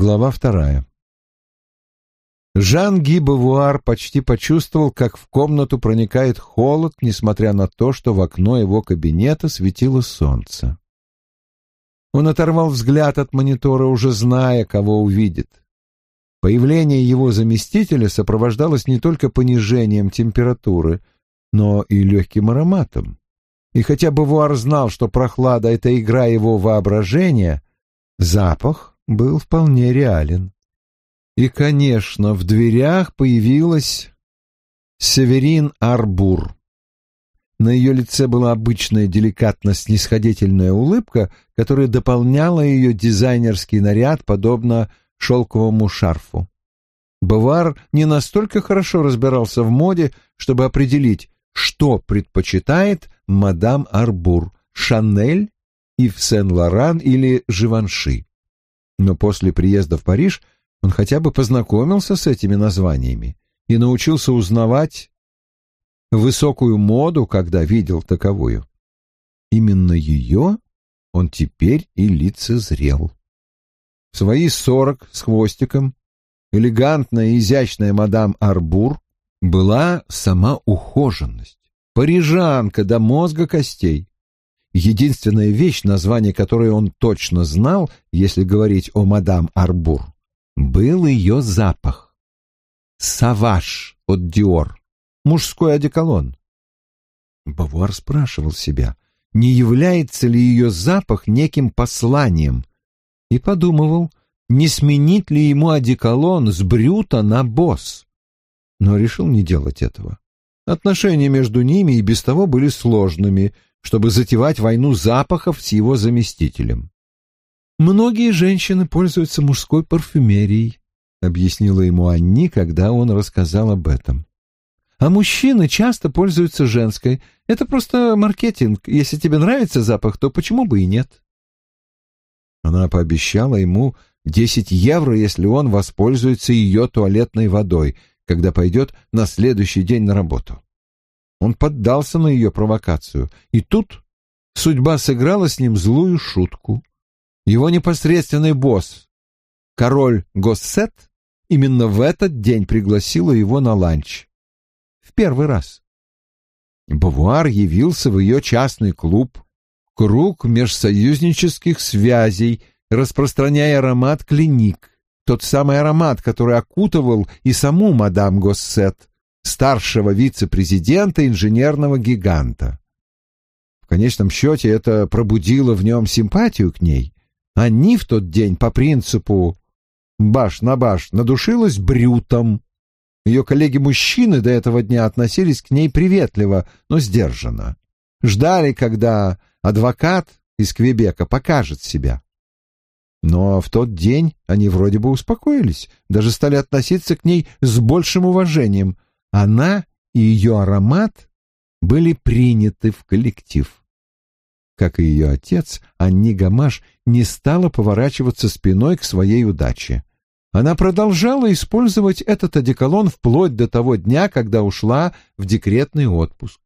Глава вторая. Жан Ги Бавуар почти почувствовал, как в комнату проникает холод, несмотря на то, что в окно его кабинета светило солнце. Он оторвал взгляд от монитора, уже зная, кого увидит. Появление его заместителя сопровождалось не только понижением температуры, но и легким ароматом. И хотя Бавуар знал, что прохлада — это игра его воображения, запах был вполне реален. И, конечно, в дверях появилась Северин Арбур. На ее лице была обычная деликатно-снисходительная улыбка, которая дополняла ее дизайнерский наряд, подобно шелковому шарфу. Бавар не настолько хорошо разбирался в моде, чтобы определить, что предпочитает мадам Арбур, Шанель, Ив Сен-Лоран или Живанши. Но после приезда в Париж он хотя бы познакомился с этими названиями и научился узнавать высокую моду, когда видел таковую. Именно ее он теперь и лицезрел. В свои сорок с хвостиком элегантная и изящная мадам Арбур была сама ухоженность, парижанка до мозга костей. Единственная вещь, название которой он точно знал, если говорить о мадам Арбур, был ее запах. Саваш от Диор, мужской одеколон. Бавуар спрашивал себя, не является ли ее запах неким посланием, и подумывал, не сменить ли ему одеколон с брюта на босс. Но решил не делать этого. Отношения между ними и без того были сложными, чтобы затевать войну запахов с его заместителем. «Многие женщины пользуются мужской парфюмерией», — объяснила ему Анни, когда он рассказал об этом. «А мужчины часто пользуются женской. Это просто маркетинг. Если тебе нравится запах, то почему бы и нет?» Она пообещала ему десять евро, если он воспользуется ее туалетной водой, когда пойдет на следующий день на работу. Он поддался на ее провокацию, и тут судьба сыграла с ним злую шутку. Его непосредственный босс, король Госсет, именно в этот день пригласила его на ланч. В первый раз. Бавуар явился в ее частный клуб, круг межсоюзнических связей, распространяя аромат клиник, тот самый аромат, который окутывал и саму мадам Госсет, старшего вице-президента инженерного гиганта. В конечном счете это пробудило в нем симпатию к ней. Они в тот день по принципу «баш на баш» надушилась брютом. Ее коллеги-мужчины до этого дня относились к ней приветливо, но сдержанно. Ждали, когда адвокат из Квебека покажет себя. Но в тот день они вроде бы успокоились, даже стали относиться к ней с большим уважением — она и ее аромат были приняты в коллектив. Как и ее отец, Анни Гамаш не стала поворачиваться спиной к своей удаче. Она продолжала использовать этот одеколон вплоть до того дня, когда ушла в декретный отпуск.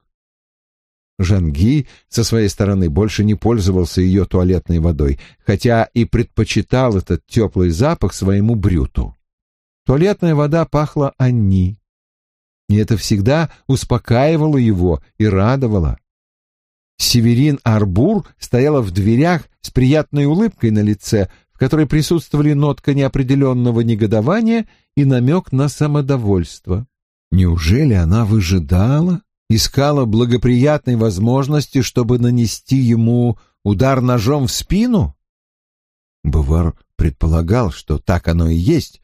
Жанги со своей стороны больше не пользовался ее туалетной водой, хотя и предпочитал этот теплый запах своему брюту. Туалетная вода пахла Анни, и это всегда успокаивало его и радовало. Северин Арбур стояла в дверях с приятной улыбкой на лице, в которой присутствовали нотка неопределенного негодования и намек на самодовольство. Неужели она выжидала, искала благоприятной возможности, чтобы нанести ему удар ножом в спину? Бувар предполагал, что так оно и есть,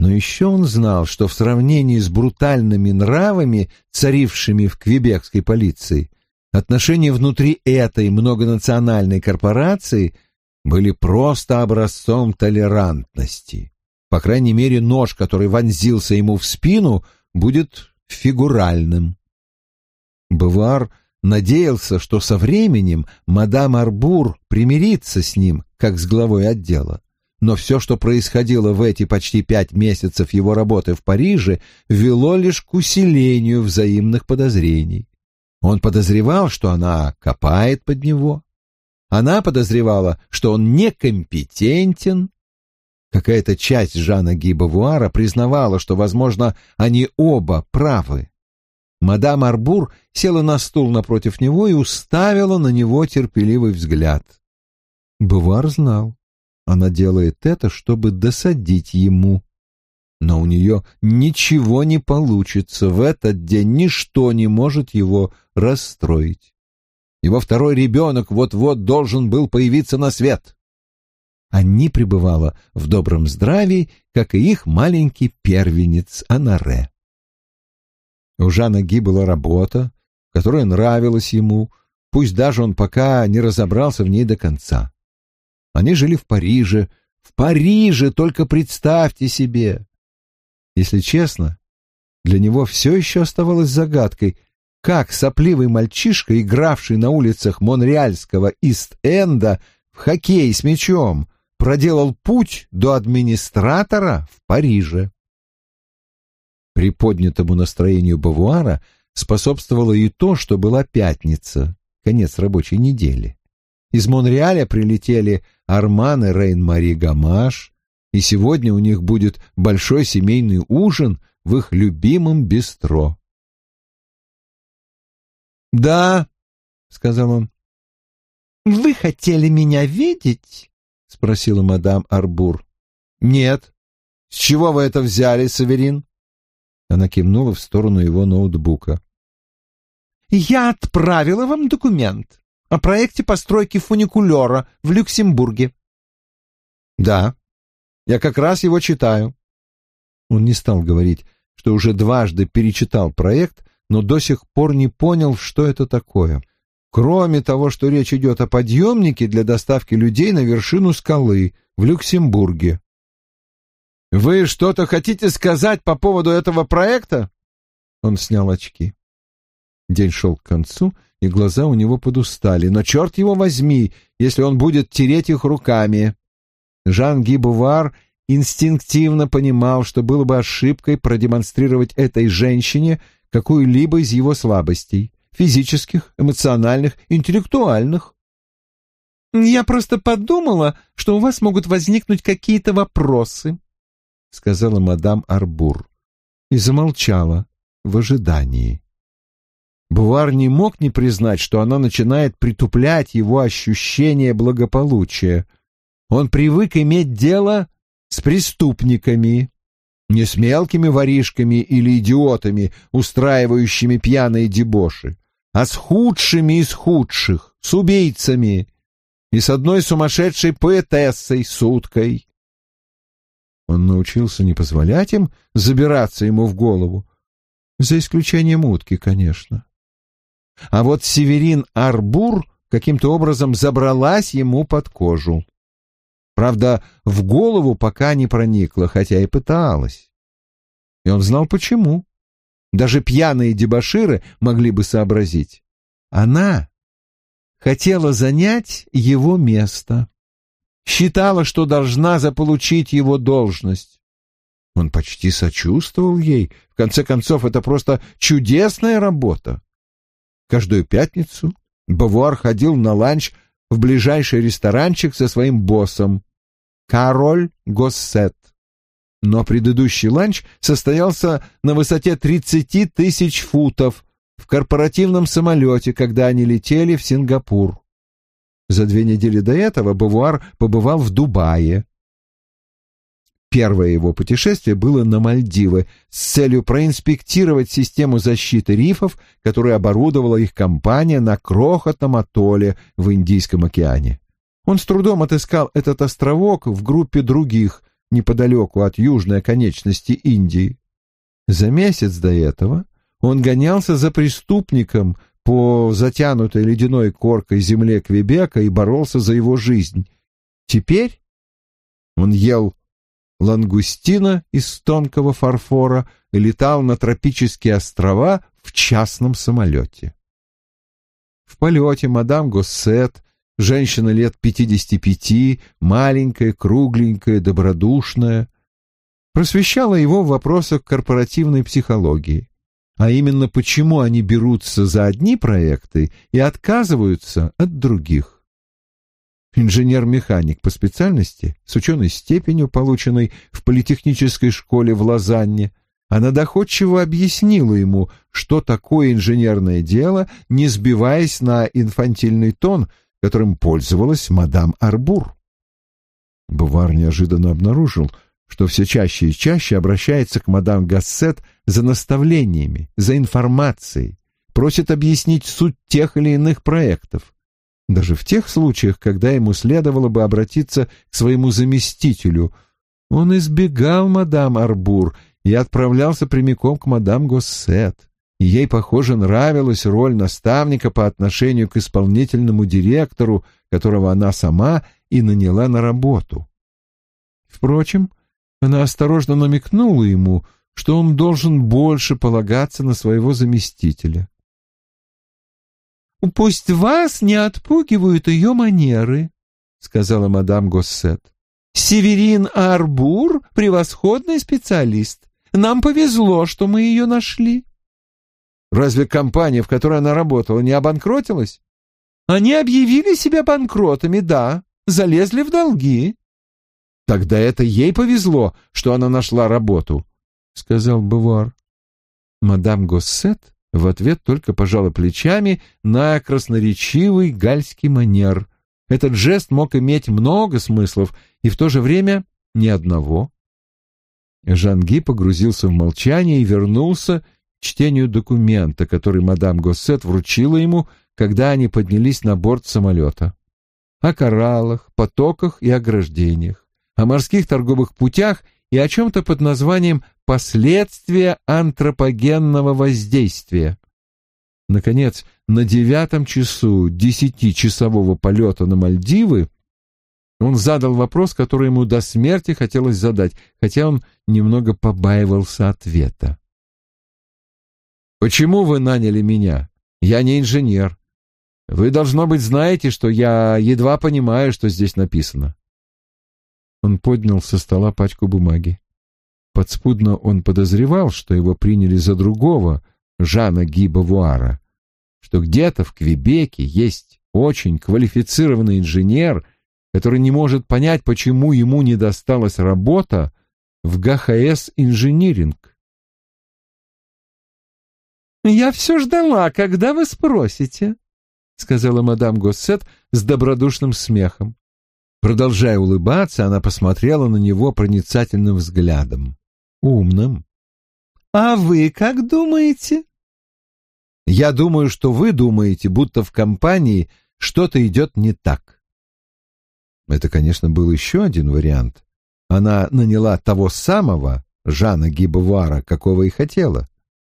но еще он знал, что в сравнении с брутальными нравами, царившими в квебекской полиции, отношения внутри этой многонациональной корпорации были просто образцом толерантности. По крайней мере, нож, который вонзился ему в спину, будет фигуральным. Бавар надеялся, что со временем мадам Арбур примирится с ним, как с главой отдела но все, что происходило в эти почти пять месяцев его работы в Париже, вело лишь к усилению взаимных подозрений. Он подозревал, что она копает под него. Она подозревала, что он некомпетентен. Какая-то часть Жана Гибовуара признавала, что, возможно, они оба правы. Мадам Арбур села на стул напротив него и уставила на него терпеливый взгляд. Бувар знал, она делает это, чтобы досадить ему. Но у нее ничего не получится, в этот день ничто не может его расстроить. Его второй ребенок вот-вот должен был появиться на свет. Анни пребывала в добром здравии, как и их маленький первенец Анаре. У Жана Ги была работа, которая нравилась ему, пусть даже он пока не разобрался в ней до конца. Они жили в Париже. В Париже, только представьте себе! Если честно, для него все еще оставалось загадкой, как сопливый мальчишка, игравший на улицах Монреальского Ист-Энда в хоккей с мячом, проделал путь до администратора в Париже. При поднятому настроению Бавуара способствовало и то, что была пятница, конец рабочей недели. Из Монреаля прилетели Арман и Рейн-Мари Гамаш, и сегодня у них будет большой семейный ужин в их любимом бистро. «Да», — сказал он. «Вы хотели меня видеть?» — спросила мадам Арбур. «Нет. С чего вы это взяли, Саверин?» Она кивнула в сторону его ноутбука. «Я отправила вам документ о проекте постройки фуникулера в Люксембурге». «Да, я как раз его читаю». Он не стал говорить, что уже дважды перечитал проект, но до сих пор не понял, что это такое. Кроме того, что речь идет о подъемнике для доставки людей на вершину скалы в Люксембурге. «Вы что-то хотите сказать по поводу этого проекта?» Он снял очки. День шел к концу, и глаза у него подустали. Но черт его возьми, если он будет тереть их руками. Жан Гибувар инстинктивно понимал, что было бы ошибкой продемонстрировать этой женщине какую-либо из его слабостей — физических, эмоциональных, интеллектуальных. «Я просто подумала, что у вас могут возникнуть какие-то вопросы», — сказала мадам Арбур и замолчала в ожидании. Бувар не мог не признать, что она начинает притуплять его ощущение благополучия. Он привык иметь дело с преступниками, не с мелкими воришками или идиотами, устраивающими пьяные дебоши, а с худшими из худших, с убийцами и с одной сумасшедшей поэтессой, суткой. Он научился не позволять им забираться ему в голову, за исключением утки, конечно. А вот Северин Арбур каким-то образом забралась ему под кожу. Правда, в голову пока не проникла, хотя и пыталась. И он знал почему. Даже пьяные дебоширы могли бы сообразить. Она хотела занять его место считала, что должна заполучить его должность. Он почти сочувствовал ей. В конце концов, это просто чудесная работа. Каждую пятницу Бавуар ходил на ланч в ближайший ресторанчик со своим боссом, Кароль Госсет. Но предыдущий ланч состоялся на высоте 30 тысяч футов в корпоративном самолете, когда они летели в Сингапур. За две недели до этого Бавуар побывал в Дубае. Первое его путешествие было на Мальдивы с целью проинспектировать систему защиты рифов, которую оборудовала их компания на крохотном атолле в Индийском океане. Он с трудом отыскал этот островок в группе других неподалеку от южной оконечности Индии. За месяц до этого он гонялся за преступником, по затянутой ледяной коркой земле Квебека и боролся за его жизнь. Теперь он ел лангустина из тонкого фарфора летал на тропические острова в частном самолете. В полете мадам Госсет, женщина лет пятидесяти пяти, маленькая, кругленькая, добродушная, просвещала его в вопросах корпоративной психологии а именно почему они берутся за одни проекты и отказываются от других. Инженер-механик по специальности с ученой степенью, полученной в политехнической школе в Лозанне, она доходчиво объяснила ему, что такое инженерное дело, не сбиваясь на инфантильный тон, которым пользовалась мадам Арбур. Бувар неожиданно обнаружил, что все чаще и чаще обращается к мадам Гассет за наставлениями, за информацией, просит объяснить суть тех или иных проектов. Даже в тех случаях, когда ему следовало бы обратиться к своему заместителю, он избегал мадам Арбур и отправлялся прямиком к мадам Госсет. Ей, похоже, нравилась роль наставника по отношению к исполнительному директору, которого она сама и наняла на работу. Впрочем, она осторожно намекнула ему, что он должен больше полагаться на своего заместителя. «Пусть вас не отпугивают ее манеры», — сказала мадам Госсет. «Северин Арбур — превосходный специалист. Нам повезло, что мы ее нашли». «Разве компания, в которой она работала, не обанкротилась?» «Они объявили себя банкротами, да, залезли в долги». «Тогда это ей повезло, что она нашла работу», — сказал Бувар. Мадам Госсет в ответ только пожала плечами на красноречивый гальский манер. Этот жест мог иметь много смыслов и в то же время ни одного. Жанги погрузился в молчание и вернулся к чтению документа, который мадам Госсет вручила ему, когда они поднялись на борт самолета. О кораллах, потоках и ограждениях о морских торговых путях и о чем-то под названием «последствия антропогенного воздействия». Наконец, на девятом часу десятичасового полета на Мальдивы он задал вопрос, который ему до смерти хотелось задать, хотя он немного побаивался ответа. «Почему вы наняли меня? Я не инженер. Вы, должно быть, знаете, что я едва понимаю, что здесь написано. Он поднял со стола пачку бумаги. Подспудно он подозревал, что его приняли за другого, Жана Гибавуара, что где-то в Квебеке есть очень квалифицированный инженер, который не может понять, почему ему не досталась работа в ГХС «Инжиниринг». «Я все ждала, когда вы спросите», — сказала мадам Госсет с добродушным смехом. Продолжая улыбаться, она посмотрела на него проницательным взглядом. Умным. «А вы как думаете?» «Я думаю, что вы думаете, будто в компании что-то идет не так». Это, конечно, был еще один вариант. Она наняла того самого Жана Гибовара, какого и хотела,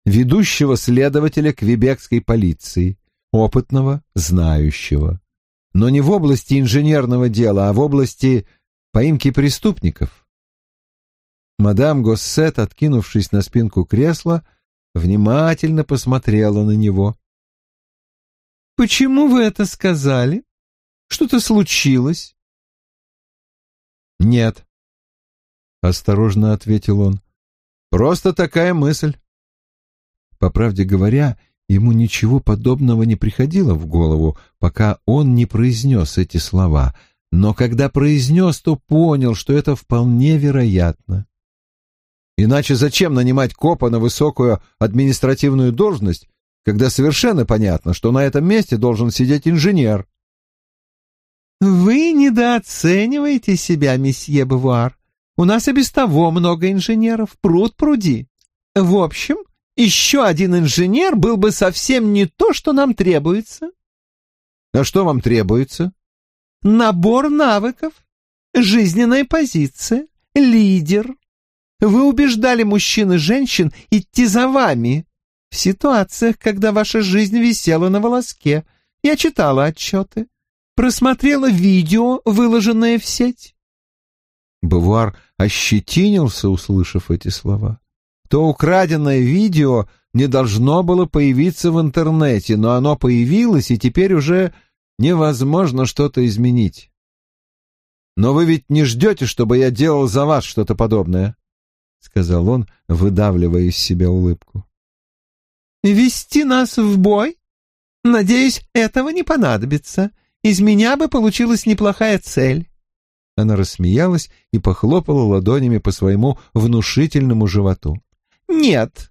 ведущего следователя квебекской полиции, опытного, знающего но не в области инженерного дела, а в области поимки преступников. Мадам Госсет, откинувшись на спинку кресла, внимательно посмотрела на него. «Почему вы это сказали? Что-то случилось?» «Нет», — осторожно ответил он. «Просто такая мысль». По правде говоря, Ему ничего подобного не приходило в голову, пока он не произнес эти слова, но когда произнес, то понял, что это вполне вероятно. Иначе зачем нанимать копа на высокую административную должность, когда совершенно понятно, что на этом месте должен сидеть инженер? «Вы недооцениваете себя, месье Бавуар. У нас и без того много инженеров, пруд пруди. В общем, еще один инженер был бы совсем не то, что нам требуется. А что вам требуется? Набор навыков, жизненная позиция, лидер. Вы убеждали мужчин и женщин идти за вами в ситуациях, когда ваша жизнь висела на волоске. Я читала отчеты, просмотрела видео, выложенное в сеть. Бавуар ощетинился, услышав эти слова то украденное видео не должно было появиться в интернете, но оно появилось, и теперь уже невозможно что-то изменить. «Но вы ведь не ждете, чтобы я делал за вас что-то подобное?» — сказал он, выдавливая из себя улыбку. «Вести нас в бой? Надеюсь, этого не понадобится. Из меня бы получилась неплохая цель. Она рассмеялась и похлопала ладонями по своему внушительному животу. «Нет,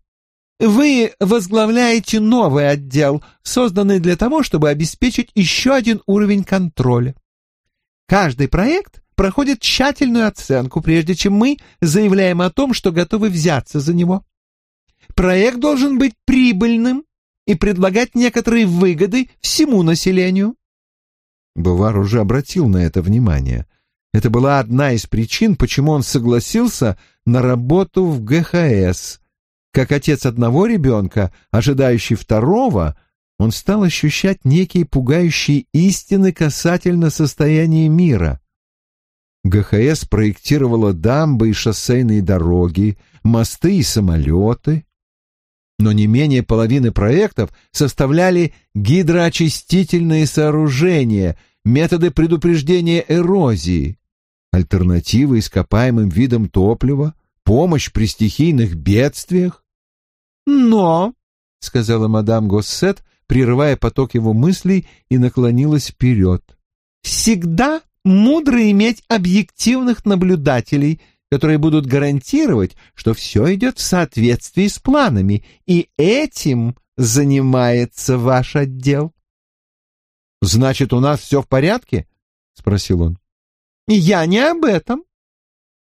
вы возглавляете новый отдел, созданный для того, чтобы обеспечить еще один уровень контроля. Каждый проект проходит тщательную оценку, прежде чем мы заявляем о том, что готовы взяться за него. Проект должен быть прибыльным и предлагать некоторые выгоды всему населению. Бувар уже обратил на это внимание. Это была одна из причин, почему он согласился на работу в ГХС. Как отец одного ребенка, ожидающий второго, он стал ощущать некие пугающие истины касательно состояния мира. ГХС проектировала дамбы и шоссейные дороги, мосты и самолеты. Но не менее половины проектов составляли гидроочистительные сооружения, методы предупреждения эрозии альтернативы ископаемым видам топлива, помощь при стихийных бедствиях. «Но», — сказала мадам Госсет, прерывая поток его мыслей и наклонилась вперед, «всегда мудро иметь объективных наблюдателей, которые будут гарантировать, что все идет в соответствии с планами, и этим занимается ваш отдел». «Значит, у нас все в порядке?» — спросил он. Я не об этом.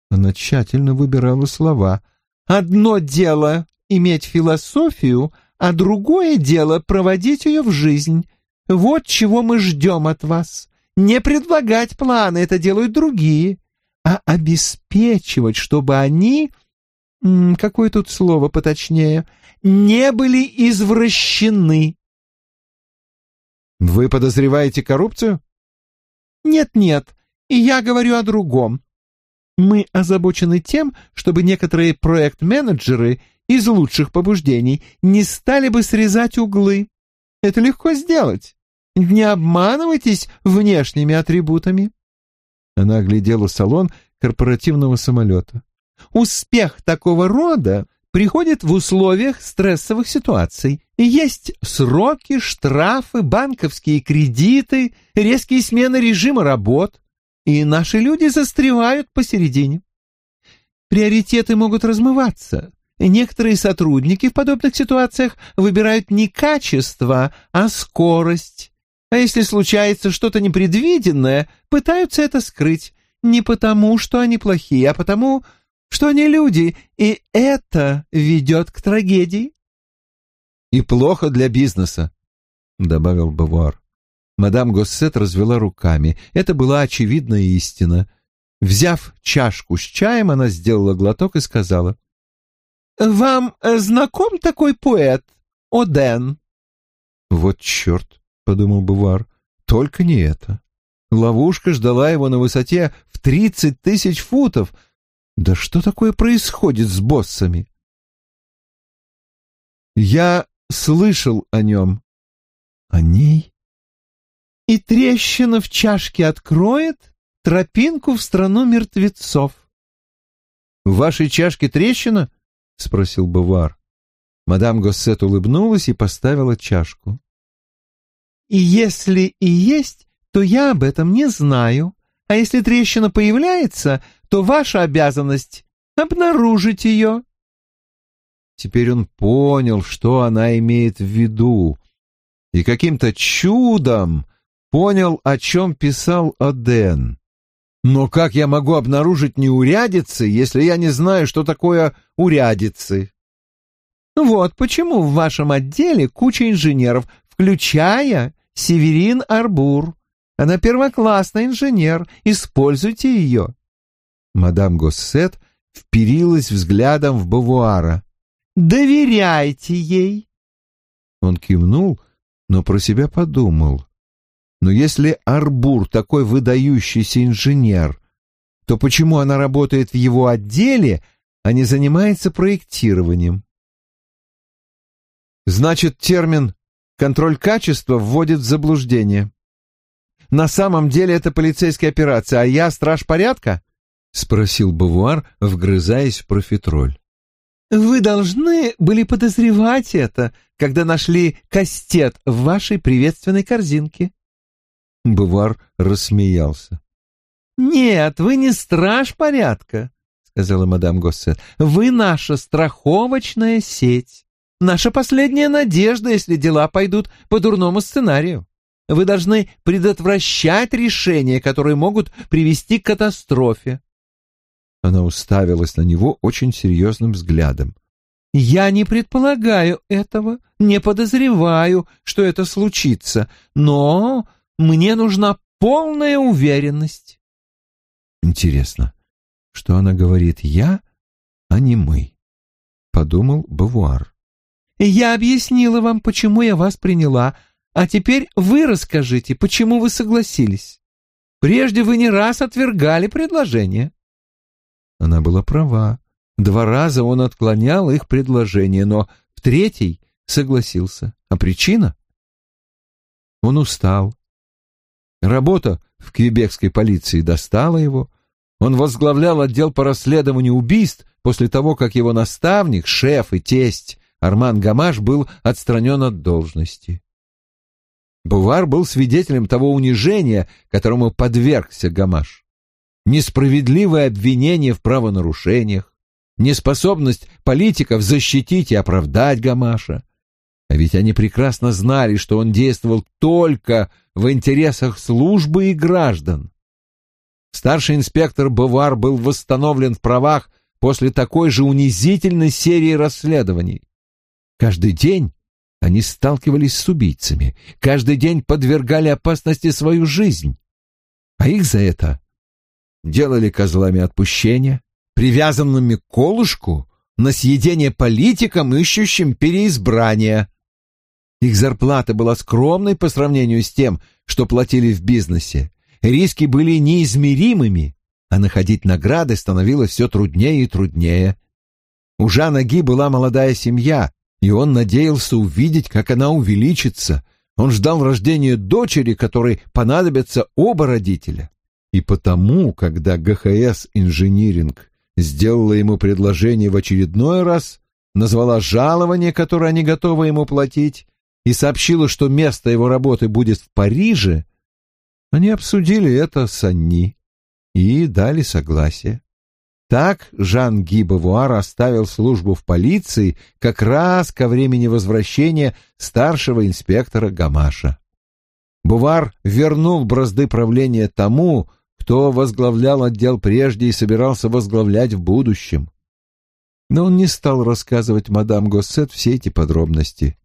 Она тщательно выбирала слова. Одно дело иметь философию, а другое дело проводить ее в жизнь. Вот чего мы ждем от вас. Не предлагать планы, это делают другие, а обеспечивать, чтобы они, какое тут слово поточнее, не были извращены. Вы подозреваете коррупцию? Нет-нет, и я говорю о другом. Мы озабочены тем, чтобы некоторые проект-менеджеры из лучших побуждений не стали бы срезать углы. Это легко сделать. Не обманывайтесь внешними атрибутами. Она оглядела салон корпоративного самолета. Успех такого рода приходит в условиях стрессовых ситуаций. Есть сроки, штрафы, банковские кредиты, резкие смены режима работ и наши люди застревают посередине. Приоритеты могут размываться. Некоторые сотрудники в подобных ситуациях выбирают не качество, а скорость. А если случается что-то непредвиденное, пытаются это скрыть. Не потому, что они плохие, а потому, что они люди, и это ведет к трагедии. «И плохо для бизнеса», — добавил Бавуар. Мадам Госсет развела руками. Это была очевидная истина. Взяв чашку с чаем, она сделала глоток и сказала. «Вам э, знаком такой поэт, Оден?» «Вот черт», — подумал Бувар, — «только не это. Ловушка ждала его на высоте в тридцать тысяч футов. Да что такое происходит с боссами?» «Я слышал о нем». «О ней?» и трещина в чашке откроет тропинку в страну мертвецов. — В вашей чашке трещина? — спросил Бавар. Мадам Госсет улыбнулась и поставила чашку. — И если и есть, то я об этом не знаю. А если трещина появляется, то ваша обязанность — обнаружить ее. Теперь он понял, что она имеет в виду, и каким-то чудом понял, о чем писал Оден. Но как я могу обнаружить неурядицы, если я не знаю, что такое урядицы? Вот почему в вашем отделе куча инженеров, включая Северин Арбур. Она первоклассный инженер, используйте ее. Мадам Госсет вперилась взглядом в Бавуара. «Доверяйте ей!» Он кивнул, но про себя подумал. Но если Арбур такой выдающийся инженер, то почему она работает в его отделе, а не занимается проектированием? Значит, термин «контроль качества» вводит в заблуждение. На самом деле это полицейская операция, а я страж порядка? — спросил Бавуар, вгрызаясь в профитроль. «Вы должны были подозревать это, когда нашли кастет в вашей приветственной корзинке», Бувар рассмеялся. «Нет, вы не страж порядка», — сказала мадам Госсет. «Вы наша страховочная сеть, наша последняя надежда, если дела пойдут по дурному сценарию. Вы должны предотвращать решения, которые могут привести к катастрофе». Она уставилась на него очень серьезным взглядом. «Я не предполагаю этого, не подозреваю, что это случится, но мне нужна полная уверенность». Интересно, что она говорит «я», а не «мы», — подумал Бавуар. «Я объяснила вам, почему я вас приняла, а теперь вы расскажите, почему вы согласились. Прежде вы не раз отвергали предложение». Она была права. Два раза он отклонял их предложение, но в третий согласился. А причина? Он устал. Работа в квебекской полиции достала его. Он возглавлял отдел по расследованию убийств после того, как его наставник, шеф и тесть Арман Гамаш был отстранен от должности. Бувар был свидетелем того унижения, которому подвергся Гамаш. Несправедливое обвинение в правонарушениях, неспособность политиков защитить и оправдать Гамаша. А ведь они прекрасно знали, что он действовал только в интересах службы и граждан. Старший инспектор Бувар был восстановлен в правах после такой же унизительной серии расследований. Каждый день они сталкивались с убийцами, каждый день подвергали опасности свою жизнь, а их за это делали козлами отпущения, привязанными к колышку на съедение политикам, ищущим переизбрания. Их зарплата была скромной по сравнению с тем, что платили в бизнесе. Риски были неизмеримыми, а находить награды становилось все труднее и труднее. У Жана Ги была молодая семья, и он надеялся увидеть, как она увеличится. Он ждал рождения дочери, которой понадобятся оба родителя. И потому, когда ГХС «Инжиниринг» сделала ему предложение в очередной раз, назвала жалование, которое они готовы ему платить, и сообщила, что место его работы будет в Париже, они обсудили это с Анни и дали согласие. Так Жан Ги Бавуар оставил службу в полиции как раз ко времени возвращения старшего инспектора Гамаша. Бувар вернул бразды правления тому, кто возглавлял отдел прежде и собирался возглавлять в будущем. Но он не стал рассказывать мадам Госсет все эти подробности.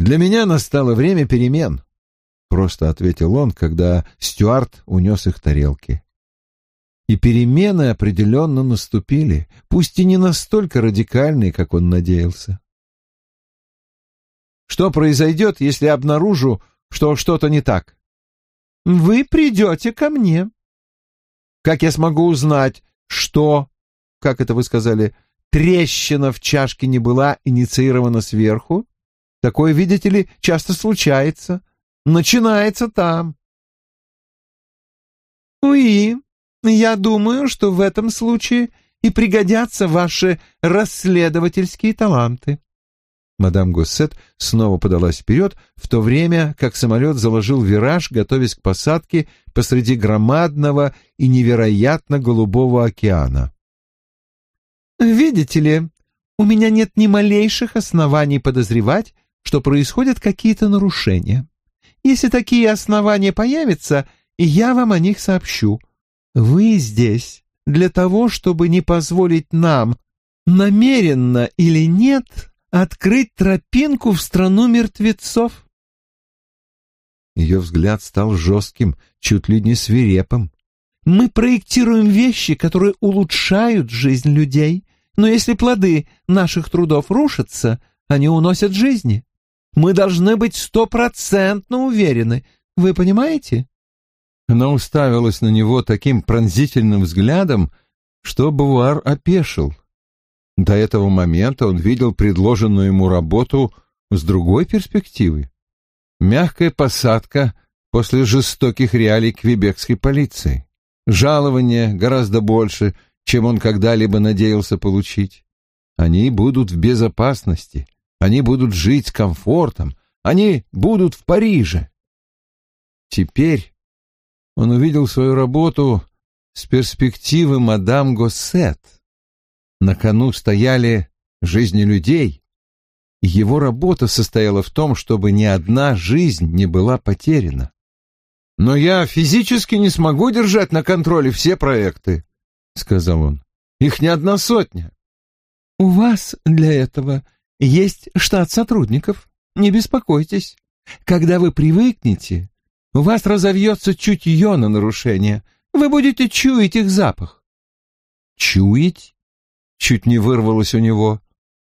«Для меня настало время перемен», — просто ответил он, когда Стюарт унес их тарелки. И перемены определенно наступили, пусть и не настолько радикальные, как он надеялся. «Что произойдет, если обнаружу, что что-то не так?» «Вы придете ко мне». «Как я смогу узнать, что, как это вы сказали, трещина в чашке не была инициирована сверху?» Такое, видите ли, часто случается. Начинается там. Уи, я думаю, что в этом случае и пригодятся ваши расследовательские таланты. Мадам Госсет снова подалась вперед, в то время как самолет заложил вираж, готовясь к посадке посреди громадного и невероятно голубого океана. «Видите ли, у меня нет ни малейших оснований подозревать, что происходят какие-то нарушения. Если такие основания появятся, я вам о них сообщу. Вы здесь для того, чтобы не позволить нам, намеренно или нет, открыть тропинку в страну мертвецов. Ее взгляд стал жестким, чуть ли не свирепым. Мы проектируем вещи, которые улучшают жизнь людей, но если плоды наших трудов рушатся, они уносят жизни. Мы должны быть стопроцентно уверены. Вы понимаете?» Она уставилась на него таким пронзительным взглядом, что Бавуар опешил. До этого момента он видел предложенную ему работу с другой перспективы. Мягкая посадка после жестоких реалий квебекской полиции. Жалование гораздо больше, чем он когда-либо надеялся получить. Они будут в безопасности, они будут жить с комфортом, они будут в Париже. Теперь он увидел свою работу с перспективы мадам Госсет. На кону стояли жизни людей, и его работа состояла в том, чтобы ни одна жизнь не была потеряна. «Но я физически не смогу держать на контроле все проекты», — сказал он. «Их не одна сотня». «У вас для этого есть штат сотрудников. Не беспокойтесь. Когда вы привыкнете, у вас разовьется чутье на нарушение. Вы будете чуять их запах». «Чуять?» — чуть не вырвалось у него.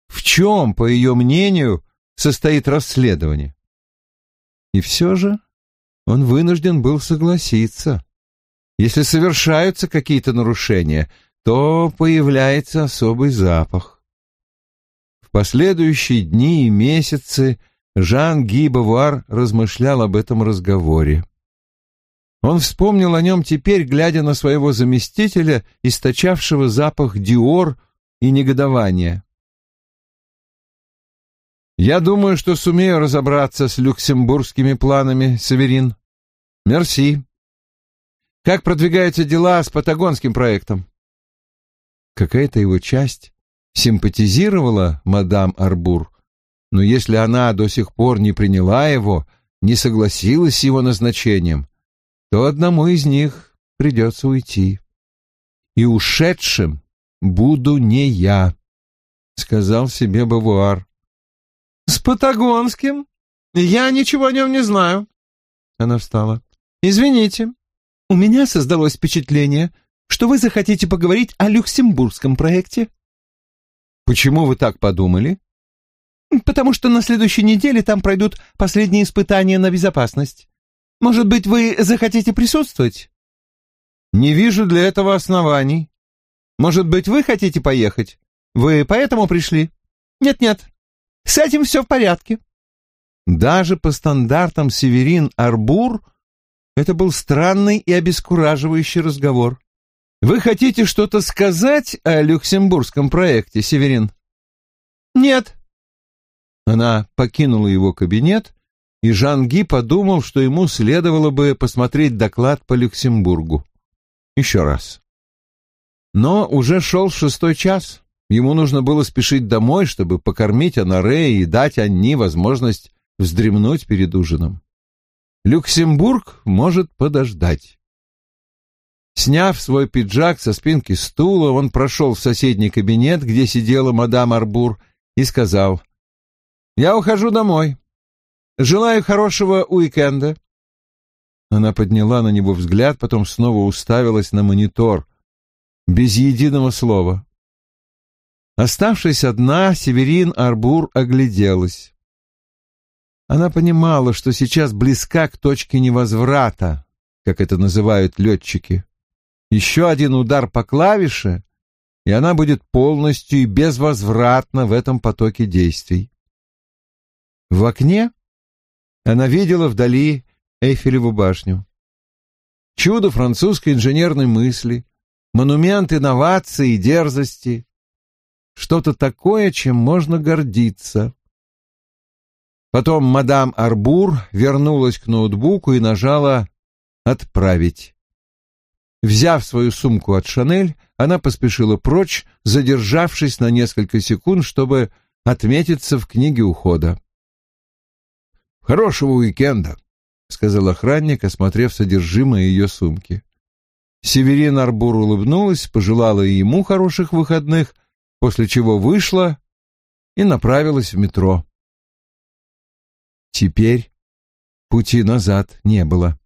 «В чем, по ее мнению, состоит расследование?» И все же он вынужден был согласиться. Если совершаются какие-то нарушения, то появляется особый запах. Последующие дни и месяцы Жан Ги Бавуар размышлял об этом разговоре. Он вспомнил о нем теперь, глядя на своего заместителя, источавшего запах диор и негодования. «Я думаю, что сумею разобраться с люксембургскими планами, Северин. Мерси. Как продвигаются дела с патагонским проектом?» Какая-то его часть симпатизировала мадам Арбур, но если она до сих пор не приняла его, не согласилась с его назначением, то одному из них придется уйти. И ушедшим буду не я, — сказал себе Бавуар. — С Патагонским? Я ничего о нем не знаю. Она встала. — Извините, у меня создалось впечатление, что вы захотите поговорить о люксембургском проекте. — Почему вы так подумали? — Потому что на следующей неделе там пройдут последние испытания на безопасность. Может быть, вы захотите присутствовать? — Не вижу для этого оснований. Может быть, вы хотите поехать? Вы поэтому пришли? Нет-нет, с этим все в порядке. Даже по стандартам Северин-Арбур это был странный и обескураживающий разговор. Вы хотите что-то сказать о люксембургском проекте, Северин? Нет. Она покинула его кабинет, и Жан-Ги подумал, что ему следовало бы посмотреть доклад по Люксембургу. Еще раз. Но уже шел шестой час. Ему нужно было спешить домой, чтобы покормить Анаре и дать Анни возможность вздремнуть перед ужином. Люксембург может подождать. Сняв свой пиджак со спинки стула, он прошел в соседний кабинет, где сидела мадам Арбур, и сказал, «Я ухожу домой. Желаю хорошего уикенда». Она подняла на него взгляд, потом снова уставилась на монитор, без единого слова. Оставшись одна, Северин Арбур огляделась. Она понимала, что сейчас близка к точке невозврата, как это называют летчики. Еще один удар по клавише, и она будет полностью и безвозвратно в этом потоке действий. В окне она видела вдали Эйфелеву башню. Чудо французской инженерной мысли, монумент инновации и дерзости, что-то такое, чем можно гордиться. Потом мадам Арбур вернулась к ноутбуку и нажала «Отправить». Взяв свою сумку от Шанель, она поспешила прочь, задержавшись на несколько секунд, чтобы отметиться в книге ухода. «Хорошего уикенда», — сказал охранник, осмотрев содержимое ее сумки. Северин Арбур улыбнулась, пожелала ему хороших выходных, после чего вышла и направилась в метро. Теперь пути назад не было.